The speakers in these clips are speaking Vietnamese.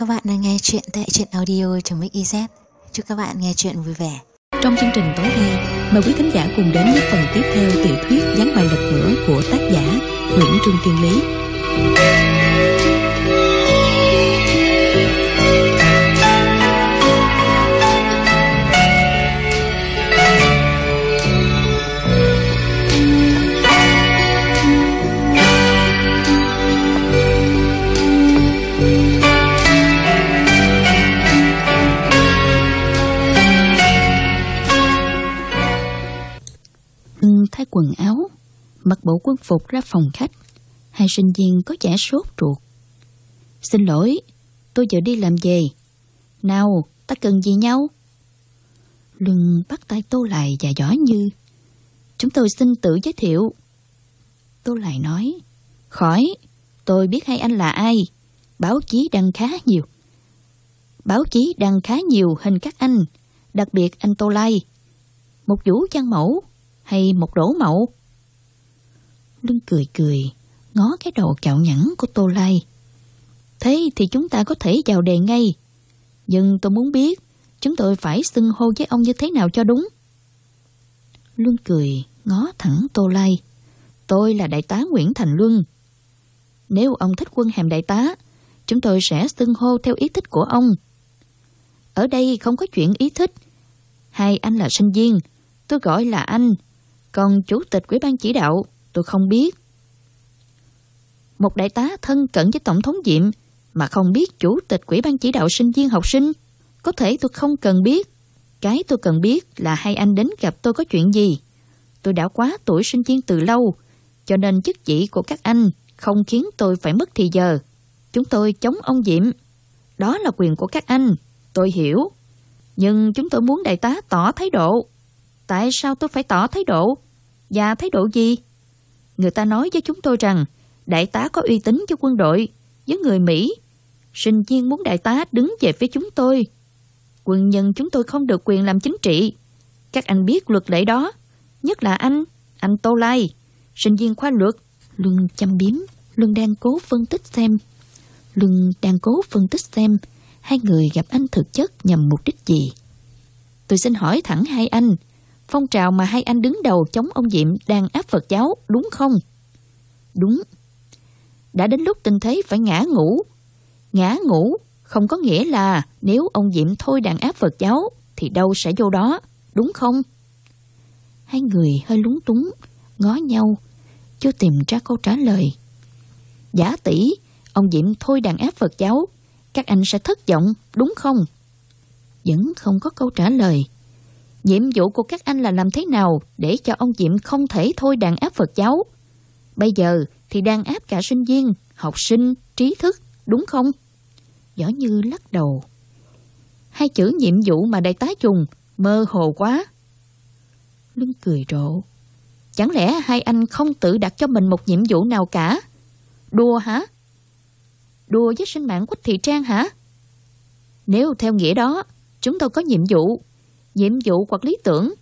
Các bạn đang nghe chuyện tại truyện audio.mix.iz Chúc các bạn nghe chuyện vui vẻ. Trong chương trình tối nay, Mời quý khán giả cùng đến với phần tiếp theo tiểu thuyết Gián bài lật ngửa của tác giả Nguyễn Trương Kiên Lý. Quần áo, mặc bộ quân phục ra phòng khách. Hai sinh viên có vẻ sốt ruột. Xin lỗi, tôi giờ đi làm về. Nào, ta cần gì nhau? Luân bắt tay Tô lại và giỏi như. Chúng tôi xin tự giới thiệu. Tô lại nói. Khỏi, tôi biết hai anh là ai. Báo chí đăng khá nhiều. Báo chí đăng khá nhiều hình các anh, đặc biệt anh Tô Lai. Một vũ văn mẫu hay một đổ mậu, Lưng cười cười, ngó cái đầu cạo nhẵn của Tô Lai. Thế thì chúng ta có thể vào đề ngay. Nhưng tôi muốn biết, chúng tôi phải xưng hô với ông như thế nào cho đúng. Luân cười, ngó thẳng Tô Lai. Tôi là đại tá Nguyễn Thành Luân. Nếu ông thích quân hàm đại tá, chúng tôi sẽ xưng hô theo ý thích của ông. Ở đây không có chuyện ý thích. Hai anh là sinh viên, tôi gọi là anh, còn chủ tịch ủy ban chỉ đạo tôi không biết. Một đại tá thân cận với tổng thống Diệm mà không biết chủ tịch ủy ban chỉ đạo sinh viên học sinh, có thể tôi không cần biết. Cái tôi cần biết là hai anh đến gặp tôi có chuyện gì. Tôi đã quá tuổi sinh viên từ lâu, cho nên chức vị của các anh không khiến tôi phải mất thì giờ. Chúng tôi chống ông Diệm. Đó là quyền của các anh, tôi hiểu. Nhưng chúng tôi muốn đại tá tỏ thái độ. Tại sao tôi phải tỏ thái độ? Và thái độ gì? Người ta nói với chúng tôi rằng đại tá có uy tín cho quân đội với người Mỹ. Sinh viên muốn đại tá đứng về phía chúng tôi. Quân nhân chúng tôi không được quyền làm chính trị. Các anh biết luật lệ đó. Nhất là anh, anh Tô Lai, sinh viên khoa luật. Luân chăm biếm, Luân đang cố phân tích xem. Luân đang cố phân tích xem hai người gặp anh thực chất nhằm mục đích gì. Tôi xin hỏi thẳng hai anh, phong trào mà hai anh đứng đầu chống ông Diệm đang áp Phật giáo, đúng không? Đúng. Đã đến lúc tình thế phải ngã ngủ. Ngã ngủ không có nghĩa là nếu ông Diệm thôi đàn áp Phật giáo thì đâu sẽ vô đó, đúng không? Hai người hơi lúng túng, ngó nhau, chưa tìm ra câu trả lời. Giả tỷ, ông Diệm thôi đàn áp Phật giáo, các anh sẽ thất vọng, đúng không? Vẫn không có câu trả lời. Nhiệm vụ của các anh là làm thế nào để cho ông Diệm không thể thôi đàn áp Phật giáo? Bây giờ thì đang áp cả sinh viên, học sinh, trí thức, đúng không? Võ Như lắc đầu. Hai chữ nhiệm vụ mà đại tá dùng mơ hồ quá. Lưng cười rộ. Chẳng lẽ hai anh không tự đặt cho mình một nhiệm vụ nào cả? Đùa hả? Đùa với sinh mạng Quách Thị Trang hả? Nếu theo nghĩa đó, chúng tôi có nhiệm vụ nhiệm vụ hoặc lý tưởng.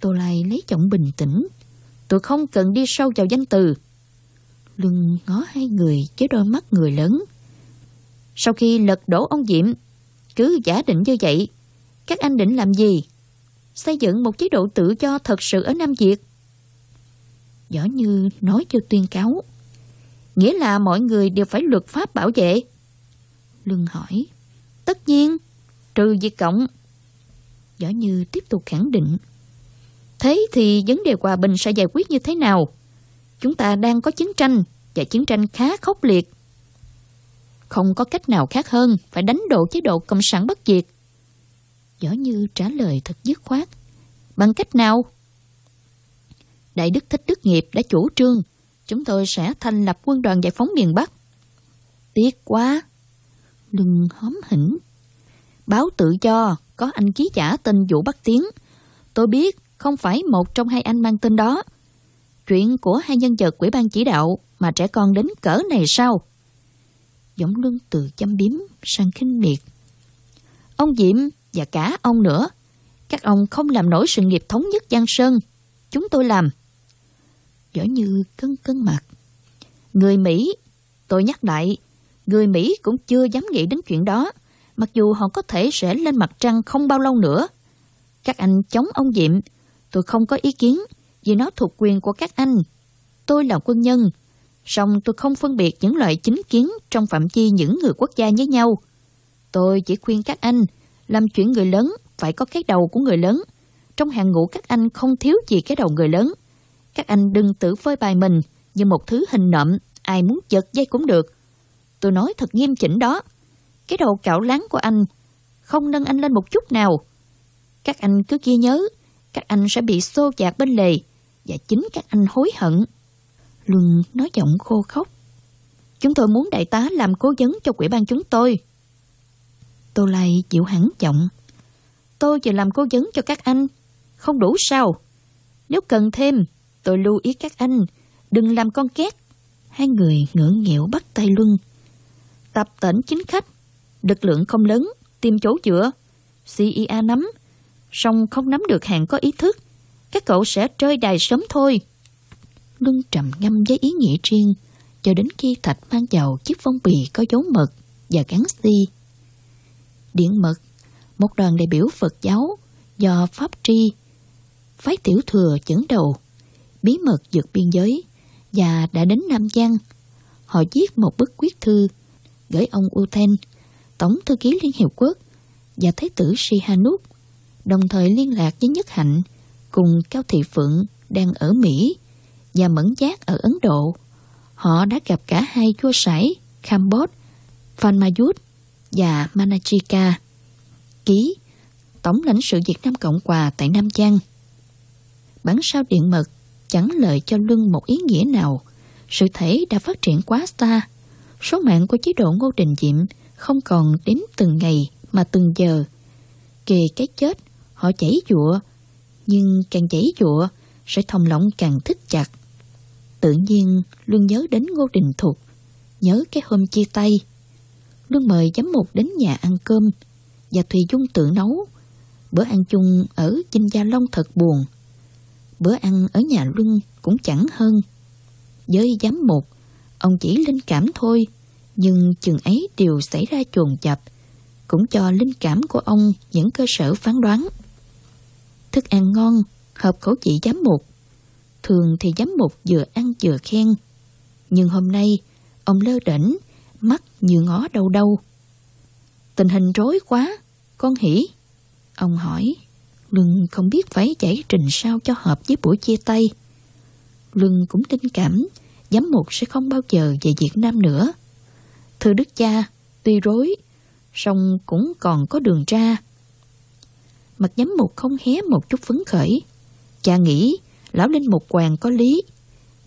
Tô Lai lấy giọng bình tĩnh. Tôi không cần đi sâu vào danh từ. Lưng ngó hai người với đôi mắt người lớn. Sau khi lật đổ ông Diệm, cứ giả định như vậy, các anh định làm gì? Xây dựng một chế độ tự do thật sự ở Nam Việt. Võ Như nói cho tuyên cáo. Nghĩa là mọi người đều phải luật pháp bảo vệ. Lưng hỏi. Tất nhiên, trừ Việt Cộng Võ Như tiếp tục khẳng định. Thế thì vấn đề hòa bình sẽ giải quyết như thế nào? Chúng ta đang có chiến tranh, và chiến tranh khá khốc liệt. Không có cách nào khác hơn phải đánh đổ chế độ Cộng sản bất diệt. Võ Như trả lời thật dứt khoát. Bằng cách nào? Đại Đức Thích Đức Nghiệp đã chủ trương, chúng tôi sẽ thành lập quân đoàn giải phóng miền Bắc. Tiếc quá. Lưng hóm hỉnh. Báo tự do có anh ký giả tên Vũ Bắc Tiến. Tôi biết không phải một trong hai anh mang tên đó. Chuyện của hai nhân vật quỹ ban chỉ đạo mà trẻ con đến cỡ này sao? Giọng lưng từ chăm biếm sang khinh miệt. Ông Diệm và cả ông nữa, các ông không làm nổi sự nghiệp thống nhất Giang Sơn. Chúng tôi làm. Võ Như cân cân mặt. Người Mỹ, tôi nhắc lại, Người Mỹ cũng chưa dám nghĩ đến chuyện đó, mặc dù họ có thể sẽ lên mặt trăng không bao lâu nữa. Các anh chống ông Diệm, tôi không có ý kiến vì nó thuộc quyền của các anh. Tôi là quân nhân, song tôi không phân biệt những loại chính kiến trong phạm chi những người quốc gia với nhau. Tôi chỉ khuyên các anh làm chuyện người lớn phải có cái đầu của người lớn. Trong hàng ngũ các anh không thiếu gì cái đầu người lớn. Các anh đừng tự phơi bài mình như một thứ hình nộm, ai muốn giật dây cũng được. Tôi nói thật nghiêm chỉnh đó. Cái đầu cạo láng của anh không nâng anh lên một chút nào. Các anh cứ ghi nhớ, các anh sẽ bị xô dạt bên lề và chính các anh hối hận. Luân nói giọng khô khóc. Chúng tôi muốn đại tá làm cố vấn cho quỹ ban chúng tôi. Tô Lai chịu hẳn giọng. Tôi chỉ làm cố vấn cho các anh. Không đủ sao? Nếu cần thêm, tôi lưu ý các anh. Đừng làm con két. Hai người ngưỡng nghịu bắt tay Luân. Tập tỉnh chính khách. Lực lượng không lớn, tìm chỗ dựa. CIA nắm. Song không nắm được hàng có ý thức. Các cậu sẽ rơi đài sớm thôi. Luân trầm ngâm với ý nghĩa riêng cho đến khi Thạch mang vào chiếc phong bì có dấu mật và gắn si. Điện mật, một đoàn đại biểu Phật giáo do Pháp Tri, phái tiểu thừa dẫn đầu, bí mật vượt biên giới và đã đến Nam Giang. Họ viết một bức quyết thư gửi ông Uten, Tổng thư ký Liên Hiệp Quốc và Thái tử Sihanouk, đồng thời liên lạc với Nhất Hạnh cùng Cao Thị Phượng đang ở Mỹ và Mẫn Giác ở Ấn Độ. Họ đã gặp cả hai vua sải Campuchia, Phanmayut và Manachika. Ký Tổng lãnh sự Việt Nam Cộng Hòa tại Nam Giang. Bản sao điện mật chẳng lợi cho lưng một ý nghĩa nào. Sự thể đã phát triển quá xa. Số mạng của chế độ Ngô Đình Diệm không còn đến từng ngày mà từng giờ. Kề cái chết, họ chảy dụa, nhưng càng chảy dụa sẽ thòng lọng càng thích chặt. Tự nhiên luôn nhớ đến Ngô Đình Thục, nhớ cái hôm chia tay. luôn mời giám mục đến nhà ăn cơm và Thùy Dung tự nấu. Bữa ăn chung ở Vinh Gia Long thật buồn. Bữa ăn ở nhà Luân cũng chẳng hơn. Với giám mục, ông chỉ linh cảm thôi, nhưng chừng ấy đều xảy ra chuồn chập, cũng cho linh cảm của ông những cơ sở phán đoán. Thức ăn ngon, hợp khẩu vị giám mục. Thường thì giám mục vừa ăn vừa khen. Nhưng hôm nay, ông lơ đỉnh, mắt như ngó đâu đâu. Tình hình rối quá, con hỉ. Ông hỏi, Luân không biết phải giải trình sao cho hợp với buổi chia tay. Luân cũng tin cảm, giám mục sẽ không bao giờ về Việt Nam nữa. Thưa đức cha, tuy rối, song cũng còn có đường ra. Mặt giám mục không hé một chút phấn khởi. Cha nghĩ lão linh mục hoàng có lý,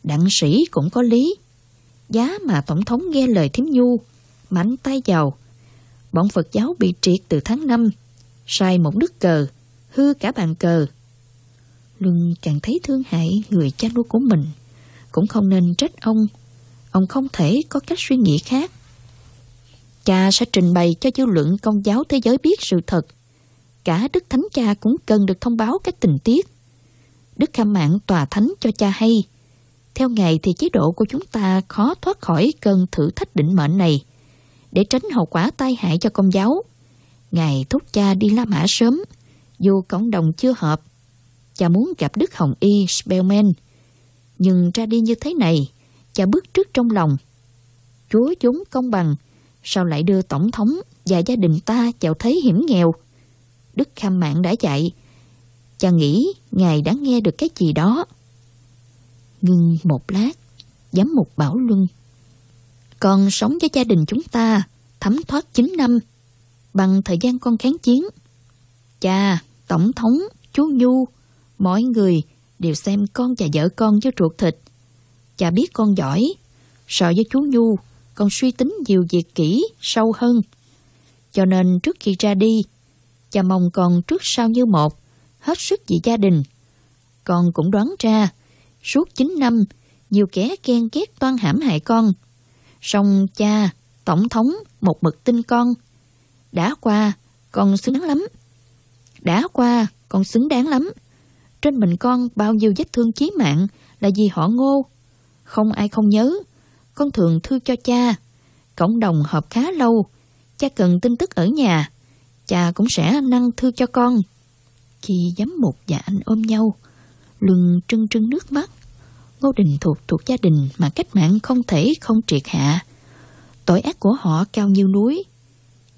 đặng sĩ cũng có lý. Giá mà tổng thống nghe lời thím nhu, mạnh tay vào. Bọn Phật giáo bị triệt từ tháng 5, sai một đức cờ, hư cả bàn cờ. Luân càng thấy thương hại người cha nuôi của mình, cũng không nên trách ông. Ông không thể có cách suy nghĩ khác. Cha sẽ trình bày cho dư luận công giáo thế giới biết sự thật. Cả Đức Thánh Cha cũng cần được thông báo các tình tiết. Đức Kham Mạng tòa thánh cho cha hay. Theo Ngài thì chế độ của chúng ta khó thoát khỏi cơn thử thách định mệnh này. Để tránh hậu quả tai hại cho công giáo, Ngài thúc cha đi La Mã sớm, dù cộng đồng chưa hợp. Cha muốn gặp Đức Hồng Y Spellman. Nhưng ra đi như thế này, cha bước trước trong lòng. Chúa chúng công bằng, sao lại đưa Tổng thống và gia đình ta vào thế hiểm nghèo? Đức Kham Mạng đã dạy, cha nghĩ Ngài đã nghe được cái gì đó. Ngưng một lát, giám mục bảo Luân. Con sống với gia đình chúng ta, thấm thoát 9 năm, bằng thời gian con kháng chiến. Cha, tổng thống, chú Nhu, mọi người đều xem con và vợ con với ruột thịt. Cha biết con giỏi, so với chú Nhu, con suy tính nhiều việc kỹ, sâu hơn. Cho nên trước khi ra đi, cha mong con trước sau như một, hết sức vì gia đình. Con cũng đoán ra, suốt 9 năm, nhiều kẻ ghen ghét toan hãm hại con. Song cha, tổng thống, một mực tin con. Đã qua, con xứng đáng lắm. Đã qua, con xứng đáng lắm. Trên mình con bao nhiêu vết thương chí mạng là vì họ ngô. Không ai không nhớ. Con thường thư cho cha. cộng đồng họp khá lâu. Cha cần tin tức ở nhà. Cha cũng sẽ năng thư cho con. Khi giám mục và anh ôm nhau, Luân trưng trưng nước mắt. Ngô Đình thuộc thuộc gia đình mà cách mạng không thể không triệt hạ. Tội ác của họ cao như núi.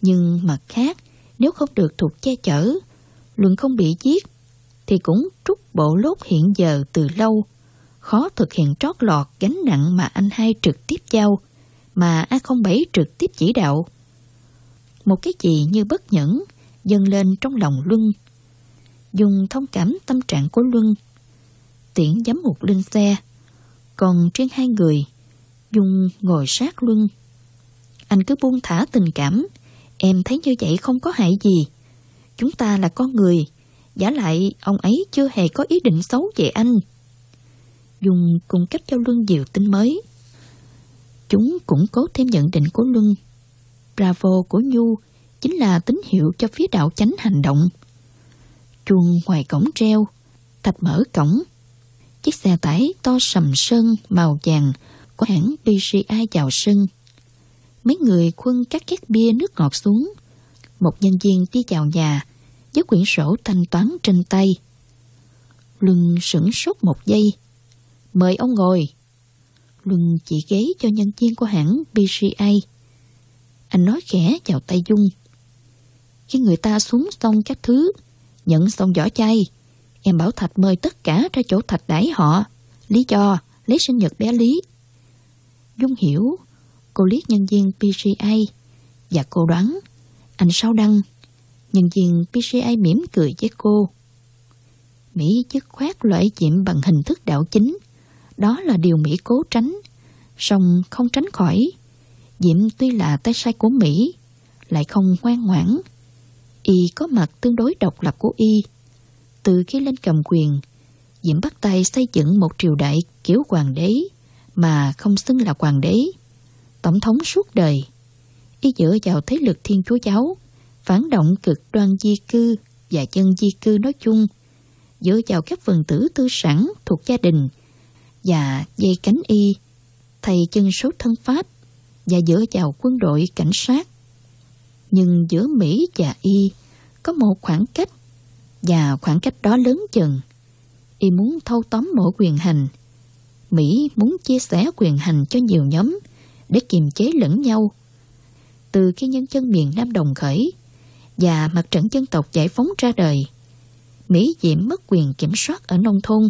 Nhưng mặt khác, nếu không được thuộc che chở, Luân không bị giết, thì cũng trút bộ lốt hiện giờ từ lâu. Khó thực hiện trót lọt gánh nặng mà anh hai trực tiếp giao, mà A07 trực tiếp chỉ đạo. Một cái gì như bất nhẫn dâng lên trong lòng Luân. Dùng thông cảm tâm trạng của Luân, tiễn giám mục lên xe. Còn trên hai người, Dung ngồi sát Luân. Anh cứ buông thả tình cảm, em thấy như vậy không có hại gì. Chúng ta là con người, giả lại ông ấy chưa hề có ý định xấu về anh dùng cung cấp cho Luân nhiều tin mới. Chúng củng cố thêm nhận định của Luân. Bravo của Nhu chính là tín hiệu cho phía đạo chánh hành động. Chuông ngoài cổng treo, thạch mở cổng. Chiếc xe tải to sầm sơn màu vàng của hãng BGI chào sân. Mấy người quân các két bia nước ngọt xuống. Một nhân viên đi vào nhà với quyển sổ thanh toán trên tay. Luân sửng sốt một giây. Mời ông ngồi. Luân chỉ ghế cho nhân viên của hãng BCA. Anh nói khẽ chào tay Dung. Khi người ta xuống xong các thứ, nhận xong vỏ chay, em bảo Thạch mời tất cả ra chỗ Thạch đãi họ. Lý do, lấy sinh nhật bé Lý. Dung hiểu, cô liếc nhân viên PCA và cô đoán anh sao đăng. Nhân viên PCA mỉm cười với cô. Mỹ dứt khoát loại chuyện bằng hình thức đạo chính. Đó là điều Mỹ cố tránh, song không tránh khỏi. Diệm tuy là tay sai của Mỹ, lại không ngoan ngoãn. Y có mặt tương đối độc lập của Y. Từ khi lên cầm quyền, Diệm bắt tay xây dựng một triều đại kiểu hoàng đế, mà không xưng là hoàng đế. Tổng thống suốt đời. Y dựa vào thế lực thiên chúa giáo, phản động cực đoan di cư và dân di cư nói chung, dựa vào các phần tử tư sản thuộc gia đình và dây cánh y, thầy chân sốt thân Pháp và dựa vào quân đội cảnh sát. Nhưng giữa Mỹ và Y có một khoảng cách và khoảng cách đó lớn chừng. Y muốn thâu tóm mỗi quyền hành. Mỹ muốn chia sẻ quyền hành cho nhiều nhóm để kiềm chế lẫn nhau. Từ khi nhân dân miền Nam đồng khởi và mặt trận dân tộc giải phóng ra đời, Mỹ diễm mất quyền kiểm soát ở nông thôn.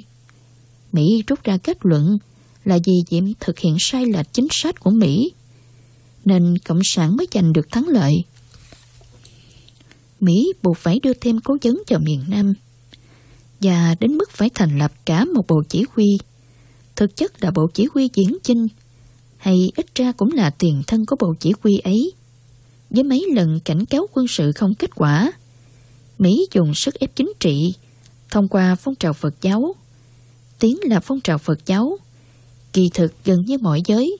Mỹ rút ra kết luận là vì Diệm thực hiện sai lệch chính sách của Mỹ, nên Cộng sản mới giành được thắng lợi. Mỹ buộc phải đưa thêm cố vấn cho miền Nam và đến mức phải thành lập cả một bộ chỉ huy. Thực chất là bộ chỉ huy diễn chinh hay ít ra cũng là tiền thân của bộ chỉ huy ấy. Với mấy lần cảnh cáo quân sự không kết quả, Mỹ dùng sức ép chính trị thông qua phong trào Phật giáo. Tiếng là phong trào Phật giáo. Kỳ thực gần như mọi giới,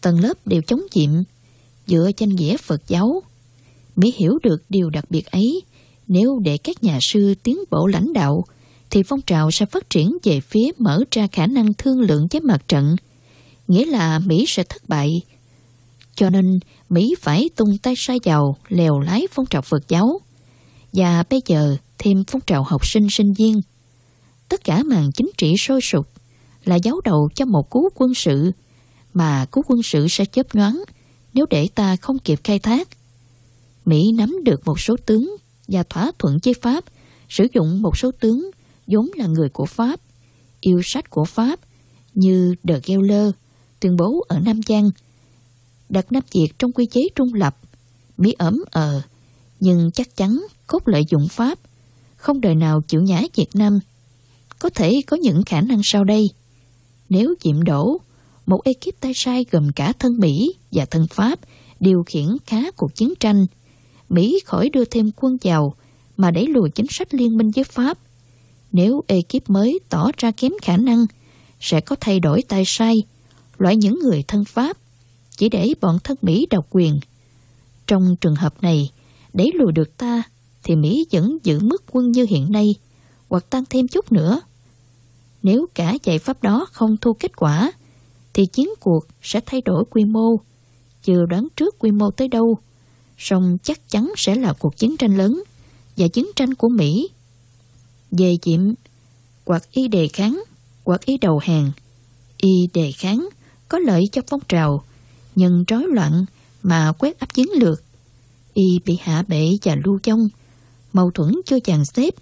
tầng lớp đều chống diệm, dựa trên nghĩa Phật giáo. Mỹ hiểu được điều đặc biệt ấy, nếu để các nhà sư tiến bộ lãnh đạo, thì phong trào sẽ phát triển về phía mở ra khả năng thương lượng với mặt trận, nghĩa là Mỹ sẽ thất bại. Cho nên Mỹ phải tung tay sai vào lèo lái phong trào Phật giáo. Và bây giờ thêm phong trào học sinh sinh viên. Tất cả màn chính trị sôi sục là giáo đầu cho một cú quân sự, mà cú quân sự sẽ chớp nhoáng nếu để ta không kịp khai thác. Mỹ nắm được một số tướng và thỏa thuận với Pháp sử dụng một số tướng vốn là người của Pháp, yêu sách của Pháp như De Geller tuyên bố ở Nam Giang đặt Nam Việt trong quy chế trung lập. Mỹ ấm ờ, nhưng chắc chắn cốt lợi dụng Pháp, không đời nào chịu nhã Việt Nam. Có thể có những khả năng sau đây. Nếu diệm đổ, một ekip tay sai gồm cả thân Mỹ và thân Pháp điều khiển khá cuộc chiến tranh, Mỹ khỏi đưa thêm quân vào mà đẩy lùi chính sách liên minh với Pháp. Nếu ekip mới tỏ ra kém khả năng, sẽ có thay đổi tay sai, loại những người thân Pháp, chỉ để bọn thân Mỹ độc quyền. Trong trường hợp này, đẩy lùi được ta, thì Mỹ vẫn giữ mức quân như hiện nay, hoặc tăng thêm chút nữa. Nếu cả giải pháp đó không thu kết quả, thì chiến cuộc sẽ thay đổi quy mô, chưa đoán trước quy mô tới đâu, song chắc chắn sẽ là cuộc chiến tranh lớn và chiến tranh của Mỹ. Về diệm, hoặc y đề kháng, hoặc y đầu hàng. Y đề kháng có lợi cho phong trào, nhưng rối loạn mà quét áp chiến lược. Y bị hạ bệ và lưu vong, mâu thuẫn chưa dàn xếp,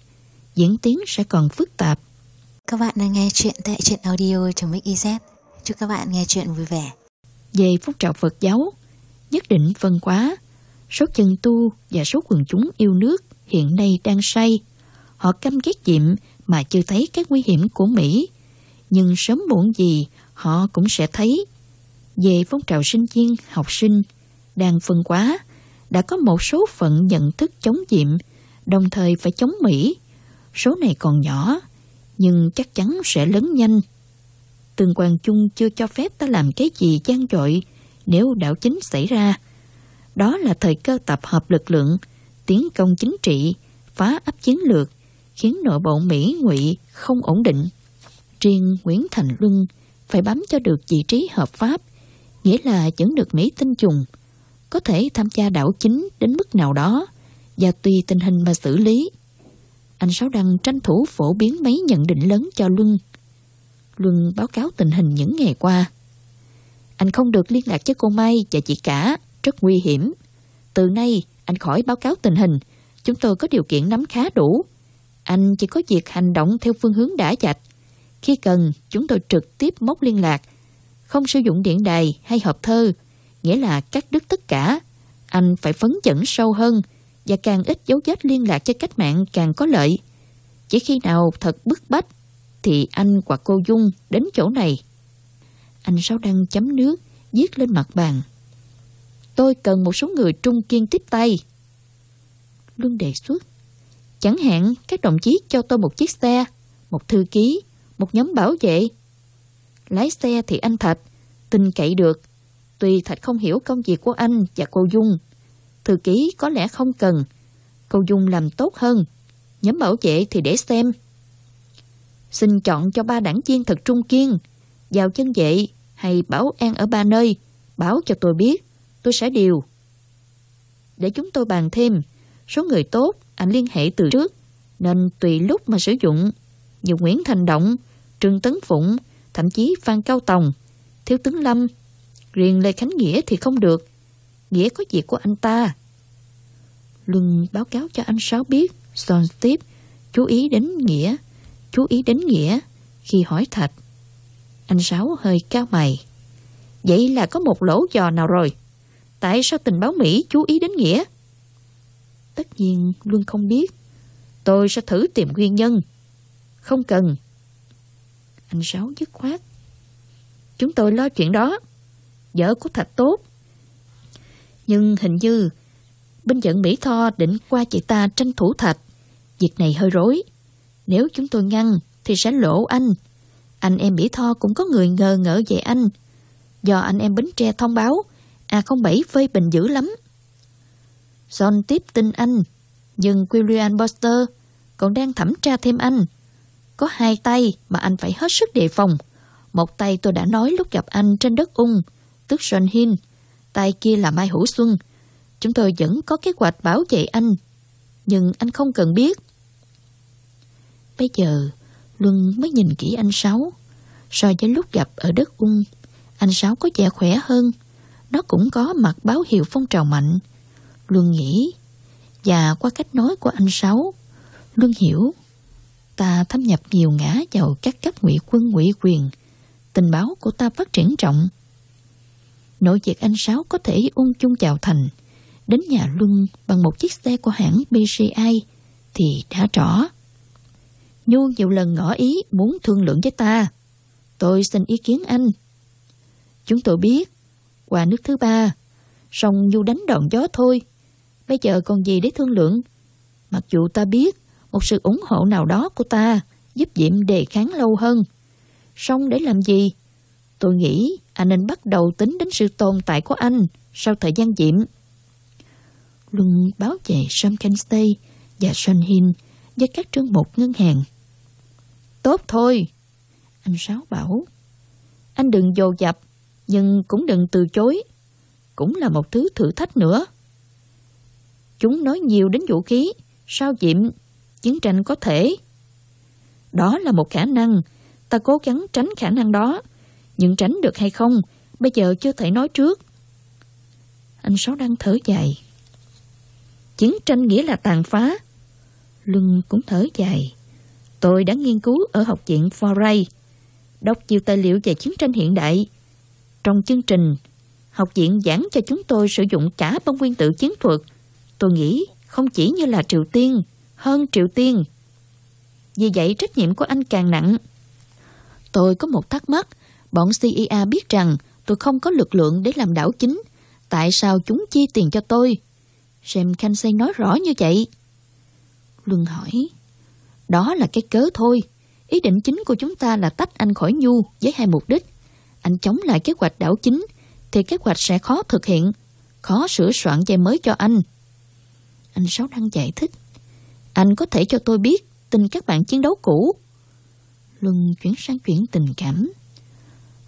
diễn tiến sẽ còn phức tạp. Các bạn đang nghe chuyện tại truyện audio trong Mix Chúc các bạn nghe chuyện vui vẻ. Về phong trào Phật giáo, nhất định phân quá, số chân tu và số quần chúng yêu nước hiện nay đang say. Họ căm ghét diệm mà chưa thấy các nguy hiểm của Mỹ. Nhưng sớm muộn gì họ cũng sẽ thấy. Về phong trào sinh viên, học sinh, đang phân quá, đã có một số phận nhận thức chống diệm, đồng thời phải chống Mỹ. Số này còn nhỏ, nhưng chắc chắn sẽ lớn nhanh. Tương quan chung chưa cho phép ta làm cái gì gian dội nếu đảo chính xảy ra. Đó là thời cơ tập hợp lực lượng, tiến công chính trị, phá áp chiến lược, khiến nội bộ Mỹ ngụy không ổn định. Riêng Nguyễn Thành Luân phải bám cho được vị trí hợp pháp, nghĩa là vẫn được Mỹ tin dùng, có thể tham gia đảo chính đến mức nào đó và tùy tình hình mà xử lý. Anh Sáu Đăng tranh thủ phổ biến mấy nhận định lớn cho Luân. Luân báo cáo tình hình những ngày qua. Anh không được liên lạc với cô Mai và chị cả, rất nguy hiểm. Từ nay, anh khỏi báo cáo tình hình, chúng tôi có điều kiện nắm khá đủ. Anh chỉ có việc hành động theo phương hướng đã dạch. Khi cần, chúng tôi trực tiếp móc liên lạc. Không sử dụng điện đài hay hộp thơ, nghĩa là cắt đứt tất cả. Anh phải phấn chẩn sâu hơn và càng ít dấu vết liên lạc cho cách mạng càng có lợi. Chỉ khi nào thật bức bách thì anh hoặc cô Dung đến chỗ này. Anh Sáu Đăng chấm nước, viết lên mặt bàn. Tôi cần một số người trung kiên tiếp tay. Luân đề xuất. Chẳng hạn các đồng chí cho tôi một chiếc xe, một thư ký, một nhóm bảo vệ. Lái xe thì anh Thạch, tin cậy được. Tuy Thạch không hiểu công việc của anh và cô Dung. Thư ký có lẽ không cần. Cô Dung làm tốt hơn. Nhóm bảo vệ thì để xem. Xin chọn cho ba đảng viên thật trung kiên. Vào chân vệ hay bảo an ở ba nơi. Báo cho tôi biết. Tôi sẽ điều. Để chúng tôi bàn thêm. Số người tốt anh liên hệ từ trước. Nên tùy lúc mà sử dụng. Như Nguyễn Thành Động, Trương Tấn Phụng, thậm chí Phan Cao Tòng, Thiếu tướng Lâm. Riêng Lê Khánh Nghĩa thì không được. Nghĩa có việc của anh ta. Luân báo cáo cho anh Sáu biết. Son tiếp, chú ý đến Nghĩa. Chú ý đến Nghĩa khi hỏi Thạch. Anh Sáu hơi cao mày. Vậy là có một lỗ giò nào rồi? Tại sao tình báo Mỹ chú ý đến Nghĩa? Tất nhiên Luân không biết. Tôi sẽ thử tìm nguyên nhân. Không cần. Anh Sáu dứt khoát. Chúng tôi lo chuyện đó. Vợ của Thạch tốt. Nhưng hình như binh dẫn Mỹ Tho định qua chị ta tranh thủ Thạch. Việc này hơi rối. Nếu chúng tôi ngăn thì sẽ lộ anh. Anh em Mỹ Tho cũng có người ngờ ngỡ về anh. Do anh em Bến Tre thông báo A07 phơi bình dữ lắm. John tiếp tin anh, nhưng William buster còn đang thẩm tra thêm anh. Có hai tay mà anh phải hết sức đề phòng. Một tay tôi đã nói lúc gặp anh trên đất ung, tức John Hill. Tay kia là Mai Hữu Xuân. Chúng tôi vẫn có kế hoạch bảo vệ anh. Nhưng anh không cần biết. Bây giờ, Luân mới nhìn kỹ anh Sáu. So với lúc gặp ở đất ung, anh Sáu có vẻ khỏe hơn. Nó cũng có mặt báo hiệu phong trào mạnh. Luân nghĩ, và qua cách nói của anh Sáu, Luân hiểu, ta thâm nhập nhiều ngã vào các cấp ngụy quân ngụy quyền, tình báo của ta phát triển trọng. Nội việc anh Sáu có thể ung chung chào thành, đến nhà Luân bằng một chiếc xe của hãng BCI thì đã rõ. Nhu nhiều lần ngỏ ý muốn thương lượng với ta. Tôi xin ý kiến anh. Chúng tôi biết, qua nước thứ ba, song Nhu đánh đòn gió thôi. Bây giờ còn gì để thương lượng? Mặc dù ta biết một sự ủng hộ nào đó của ta giúp Diệm đề kháng lâu hơn. Song để làm gì? Tôi nghĩ anh nên bắt đầu tính đến sự tồn tại của anh sau thời gian Diệm. Luân báo về Sam Kenstay và Son Hin với các trương mục ngân hàng. Tốt thôi, anh Sáu bảo. Anh đừng dồ dập, nhưng cũng đừng từ chối. cũng là một thứ thử thách nữa. Chúng nói nhiều đến vũ khí, sao diệm, chiến tranh có thể. Đó là một khả năng, ta cố gắng tránh khả năng đó, nhưng tránh được hay không, bây giờ chưa thể nói trước. Anh Sáu đang thở dài. Chiến tranh nghĩa là tàn phá. Lưng cũng thở dài. Tôi đã nghiên cứu ở học viện Foray, đọc nhiều tài liệu về chiến tranh hiện đại. Trong chương trình, học viện giảng cho chúng tôi sử dụng cả bom nguyên tử chiến thuật. Tôi nghĩ không chỉ như là Triều Tiên, hơn Triều Tiên. Vì vậy trách nhiệm của anh càng nặng. Tôi có một thắc mắc, bọn CIA biết rằng tôi không có lực lượng để làm đảo chính. Tại sao chúng chi tiền cho tôi? Sam Kansai nói rõ như vậy. Luân hỏi, đó là cái cớ thôi. Ý định chính của chúng ta là tách anh khỏi Nhu với hai mục đích. Anh chống lại kế hoạch đảo chính, thì kế hoạch sẽ khó thực hiện, khó sửa soạn dây mới cho anh. Anh Sáu đang giải thích. Anh có thể cho tôi biết tình các bạn chiến đấu cũ. Luân chuyển sang chuyện tình cảm.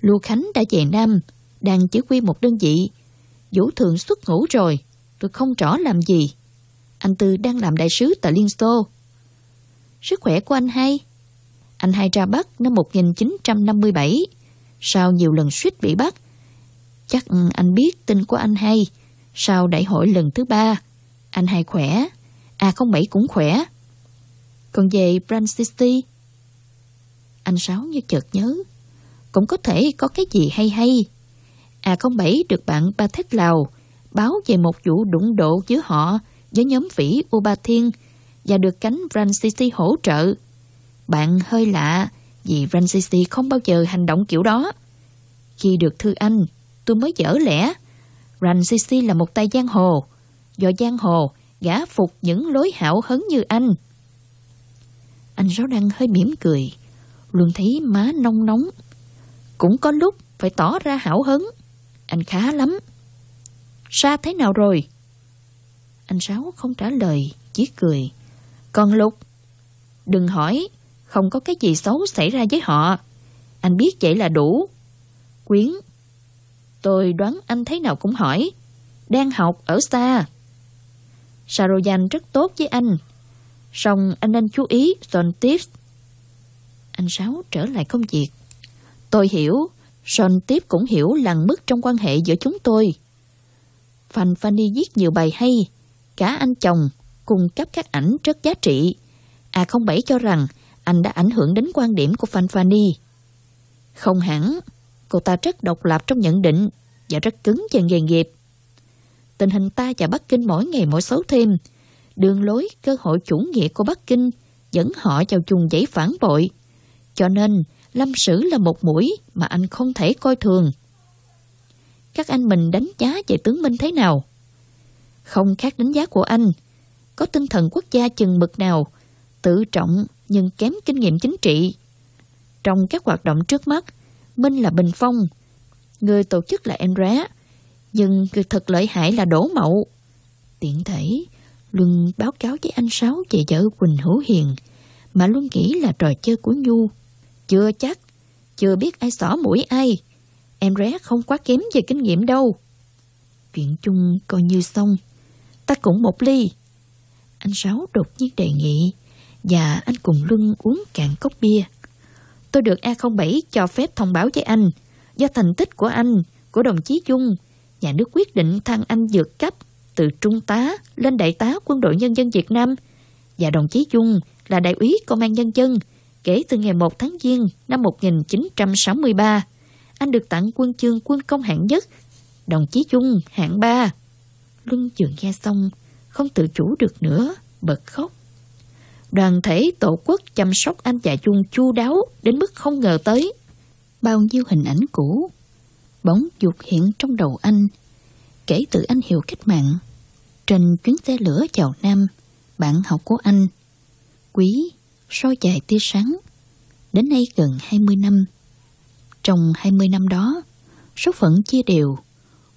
Lưu Khánh đã về Nam, đang chỉ huy một đơn vị. Vũ Thượng xuất ngũ rồi, tôi không rõ làm gì. Anh Tư đang làm đại sứ tại Liên Xô. Sức khỏe của anh hai? Anh hai ra Bắc năm 1957. Sau nhiều lần suýt bị bắt, chắc anh biết tin của anh hai. Sau đại hội lần thứ ba, anh hai khỏe. À A07 cũng khỏe. Còn về Brand anh Sáu như chợt nhớ. Cũng có thể có cái gì hay hay. À, A07 được bạn Ba Thét Lào báo về một vụ đụng độ giữa họ với nhóm phỉ U Ba Thiên và được cánh Francis hỗ trợ. Bạn hơi lạ vì Francis không bao giờ hành động kiểu đó. Khi được thư anh, tôi mới dở lẽ. Francis là một tay giang hồ. Do giang hồ, gã phục những lối hảo hấn như anh. Anh Sáu Đăng hơi mỉm cười, luôn thấy má nông nóng. Cũng có lúc phải tỏ ra hảo hứng. Anh khá lắm. Sa thế nào rồi? Anh Sáu không trả lời, chỉ cười. Còn Lục, đừng hỏi, không có cái gì xấu xảy ra với họ. Anh biết vậy là đủ. Quyến, tôi đoán anh thấy nào cũng hỏi. Đang học ở xa. Sarojan rất tốt với anh. Xong anh nên chú ý John Tips. Anh Sáu trở lại công việc. Tôi hiểu, son tiếp cũng hiểu lằn mức trong quan hệ giữa chúng tôi. Phan Fanny viết nhiều bài hay. Cả anh chồng cung cấp các ảnh rất giá trị. À, A07 cho rằng anh đã ảnh hưởng đến quan điểm của Phan Fanny. Không hẳn, cô ta rất độc lập trong nhận định và rất cứng về nghề nghiệp. Tình hình ta và Bắc Kinh mỗi ngày mỗi xấu thêm. Đường lối cơ hội chủ nghĩa của Bắc Kinh dẫn họ vào chuồng giấy phản bội. Cho nên, Lâm Sử là một mũi mà anh không thể coi thường. Các anh mình đánh giá về tướng Minh thế nào? Không khác đánh giá của anh, có tinh thần quốc gia chừng mực nào, tự trọng nhưng kém kinh nghiệm chính trị. Trong các hoạt động trước mắt, Minh là Bình Phong, người tổ chức là Andrea, nhưng người thật lợi hại là Đỗ Mậu. Tiện thể, Luân báo cáo với anh Sáu về vợ Quỳnh Hữu Hiền, mà luôn nghĩ là trò chơi của Nhu. Chưa chắc, chưa biết ai xỏ mũi ai. Em ré không quá kém về kinh nghiệm đâu. Chuyện chung coi như xong. Ta cũng một ly. Anh Sáu đột nhiên đề nghị và anh cùng Luân uống cạn cốc bia. Tôi được A07 cho phép thông báo với anh do thành tích của anh, của đồng chí Dung, nhà nước quyết định thăng anh vượt cấp từ trung tá lên đại tá quân đội nhân dân Việt Nam và đồng chí Dung là đại úy công an nhân dân kể từ ngày 1 tháng Giêng năm 1963. Anh được tặng quân chương quân công hạng nhất, đồng chí Dung hạng 3. Luân vừa nghe xong không tự chủ được nữa, bật khóc. Đoàn thể tổ quốc chăm sóc anh và Dung chu đáo đến mức không ngờ tới. Bao nhiêu hình ảnh cũ, bóng dục hiện trong đầu anh, kể từ anh hiểu cách mạng. Trên chuyến xe lửa chào Nam, bạn học của anh, quý, soi dài tia sáng, đến nay gần 20 năm. Trong 20 năm đó, số phận chia đều,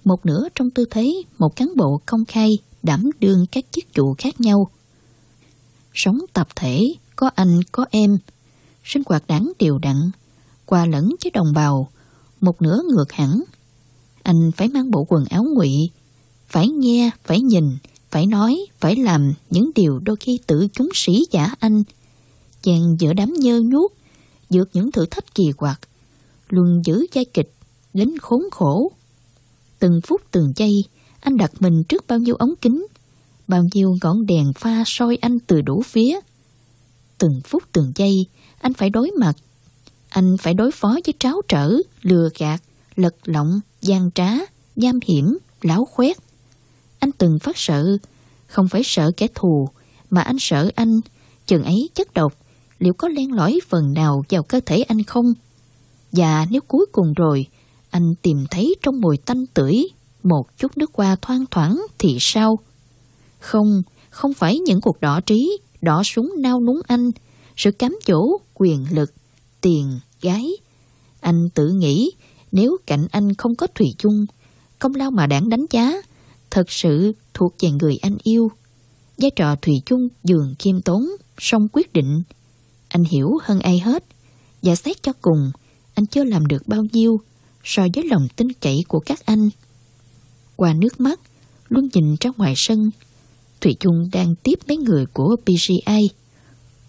một nửa trong tư thế một cán bộ công khai đảm đương các chức vụ khác nhau. Sống tập thể, có anh, có em, sinh hoạt đáng đều đặn, qua lẫn với đồng bào, một nửa ngược hẳn. Anh phải mang bộ quần áo ngụy, phải nghe, phải nhìn, phải nói, phải làm những điều đôi khi tự chúng sĩ giả anh. Chàng giữa đám nhơ nhuốc, vượt những thử thách kỳ quặc, luôn giữ giai kịch, đến khốn khổ. Từng phút từng giây, anh đặt mình trước bao nhiêu ống kính, bao nhiêu ngọn đèn pha soi anh từ đủ phía. Từng phút từng giây, anh phải đối mặt. Anh phải đối phó với tráo trở, lừa gạt, lật lọng, gian trá, giam hiểm, láo khoét. Anh từng phát sợ, không phải sợ kẻ thù, mà anh sợ anh, chừng ấy chất độc, liệu có len lỏi phần nào vào cơ thể anh không? Và nếu cuối cùng rồi, anh tìm thấy trong mùi tanh tưởi một chút nước hoa thoang thoảng thì sao? Không, không phải những cuộc đỏ trí, đỏ súng nao núng anh, sự cám dỗ, quyền lực, tiền, gái. Anh tự nghĩ nếu cạnh anh không có Thùy Chung, công lao mà đảng đánh giá, thật sự thuộc về người anh yêu. Vai trò Thùy Chung dường khiêm tốn, song quyết định. Anh hiểu hơn ai hết, và xét cho cùng, anh chưa làm được bao nhiêu so với lòng tin cậy của các anh. Qua nước mắt, luôn nhìn ra ngoài sân, Thủy Chung đang tiếp mấy người của PGI.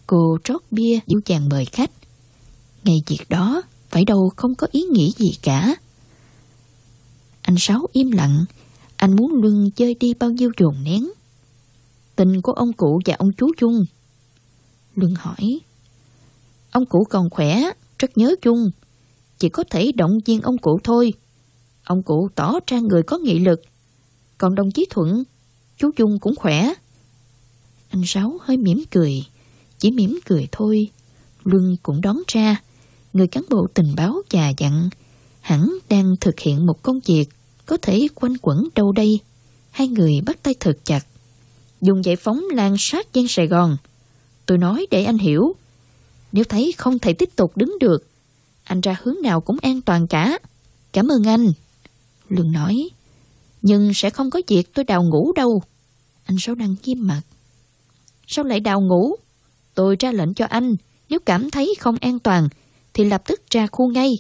Cô trót bia dịu dàng mời khách. Ngày việc đó, phải đâu không có ý nghĩ gì cả. Anh Sáu im lặng, anh muốn Luân chơi đi bao nhiêu dồn nén. Tình của ông cụ và ông chú Chung. Luân hỏi. Ông cụ còn khỏe, rất nhớ Chung. Chỉ có thể động viên ông cụ thôi. Ông cụ tỏ ra người có nghị lực. Còn đồng chí Thuận, chú Dung cũng khỏe. Anh Sáu hơi mỉm cười, chỉ mỉm cười thôi. Luân cũng đón ra, người cán bộ tình báo già dặn, hẳn đang thực hiện một công việc có thể quanh quẩn đâu đây. Hai người bắt tay thật chặt, dùng giải phóng lan sát dân Sài Gòn. Tôi nói để anh hiểu, nếu thấy không thể tiếp tục đứng được, anh ra hướng nào cũng an toàn cả. Cảm ơn anh. Lương nói, nhưng sẽ không có việc tôi đào ngủ đâu. Anh Sáu đang nghiêm mặt. Sao lại đào ngủ? Tôi ra lệnh cho anh, nếu cảm thấy không an toàn, thì lập tức ra khu ngay.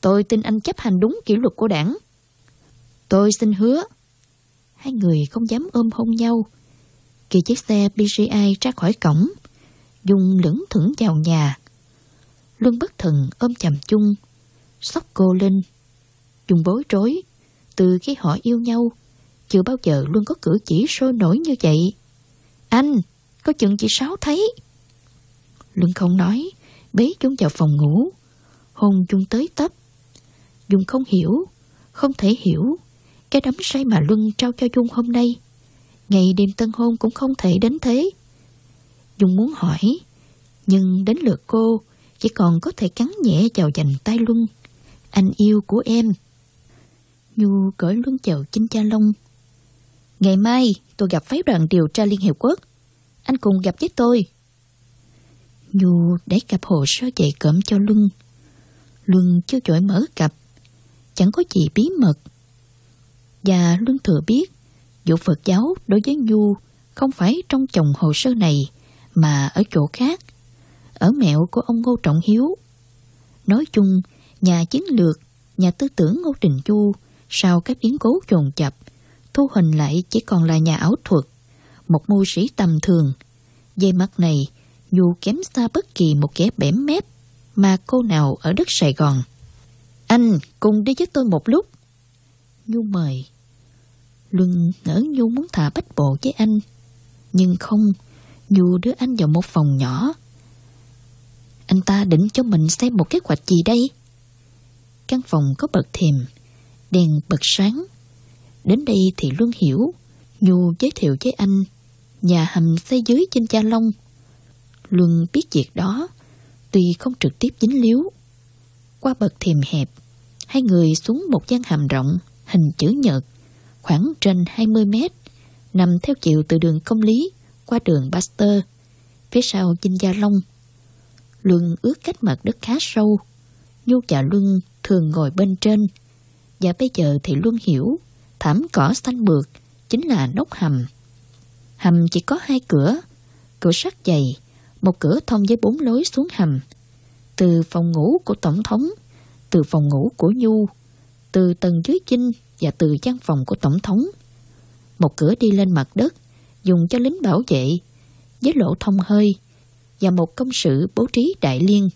Tôi tin anh chấp hành đúng kỷ luật của đảng. Tôi xin hứa. Hai người không dám ôm hôn nhau. Kỳ chiếc xe BGI ra khỏi cổng, Dung lững thững vào nhà. Luân bất thần ôm chầm chung, sóc cô lên. Dung bối rối, từ khi họ yêu nhau, chưa bao giờ Luân có cử chỉ sôi nổi như vậy. Anh, có chừng chị Sáu thấy. Luân không nói, bế Dung vào phòng ngủ, hôn Dung tới tấp. Dung không hiểu, không thể hiểu cái đấm say mà Luân trao cho Dung hôm nay. Ngày đêm tân hôn cũng không thể đến thế. Dung muốn hỏi, nhưng đến lượt cô chỉ còn có thể cắn nhẹ vào dành tay Luân. Anh yêu của em. Nhu cởi Luân chào chinh cha Long. Ngày mai tôi gặp phái đoàn điều tra Liên Hiệp Quốc. Anh cùng gặp với tôi. Nhu để cặp hồ sơ dạy cẩm cho Luân. Luân chưa chổi mở cặp. Chẳng có gì bí mật. Và Luân thừa biết vụ Phật giáo đối với Nhu không phải trong chồng hồ sơ này mà ở chỗ khác ở mẹo của ông Ngô Trọng Hiếu. Nói chung, nhà chiến lược, nhà tư tưởng Ngô Đình Chu sau các biến cố trồn chập, thu hình lại chỉ còn là nhà ảo thuật, một mưu sĩ tầm thường. Về mặt này, dù kém xa bất kỳ một kẻ bẻm mép mà cô nào ở đất Sài Gòn. Anh cùng đi với tôi một lúc. Nhu mời. Luân ngỡ Nhu muốn thả bách bộ với anh. Nhưng không, Nhu đưa anh vào một phòng nhỏ anh ta định cho mình xem một kế hoạch gì đây? Căn phòng có bậc thềm, đèn bật sáng. Đến đây thì Luân hiểu, Nhu giới thiệu với anh, nhà hầm xây dưới trên Cha Long. Luân biết việc đó, tuy không trực tiếp dính líu. Qua bậc thềm hẹp, hai người xuống một gian hầm rộng, hình chữ nhật, khoảng trên 20 mét, nằm theo chiều từ đường công lý qua đường Baxter, phía sau Chinh Gia Long. Luân ướt cách mặt đất khá sâu. Nhu và dạ Luân thường ngồi bên trên. Và bây giờ thì Luân hiểu thảm cỏ xanh bược chính là nóc hầm. Hầm chỉ có hai cửa, cửa sắt dày, một cửa thông với bốn lối xuống hầm. Từ phòng ngủ của Tổng thống, từ phòng ngủ của Nhu, từ tầng dưới chinh và từ gian phòng của Tổng thống. Một cửa đi lên mặt đất, dùng cho lính bảo vệ, với lỗ thông hơi, và một công sự bố trí đại liên.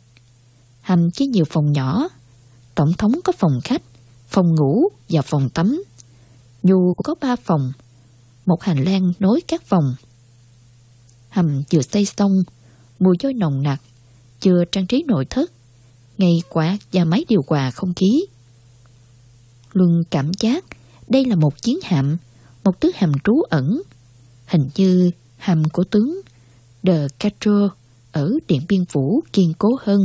Hầm với nhiều phòng nhỏ, Tổng thống có phòng khách, phòng ngủ và phòng tắm. Dù có ba phòng, một hành lang nối các phòng. Hầm vừa xây xong, mùi hôi nồng nặc, chưa trang trí nội thất, ngay quạt và máy điều hòa không khí. Luân cảm giác đây là một chiến hạm, một thứ hầm trú ẩn, hình như hầm của tướng De Castro ở Điện Biên Phủ kiên cố hơn.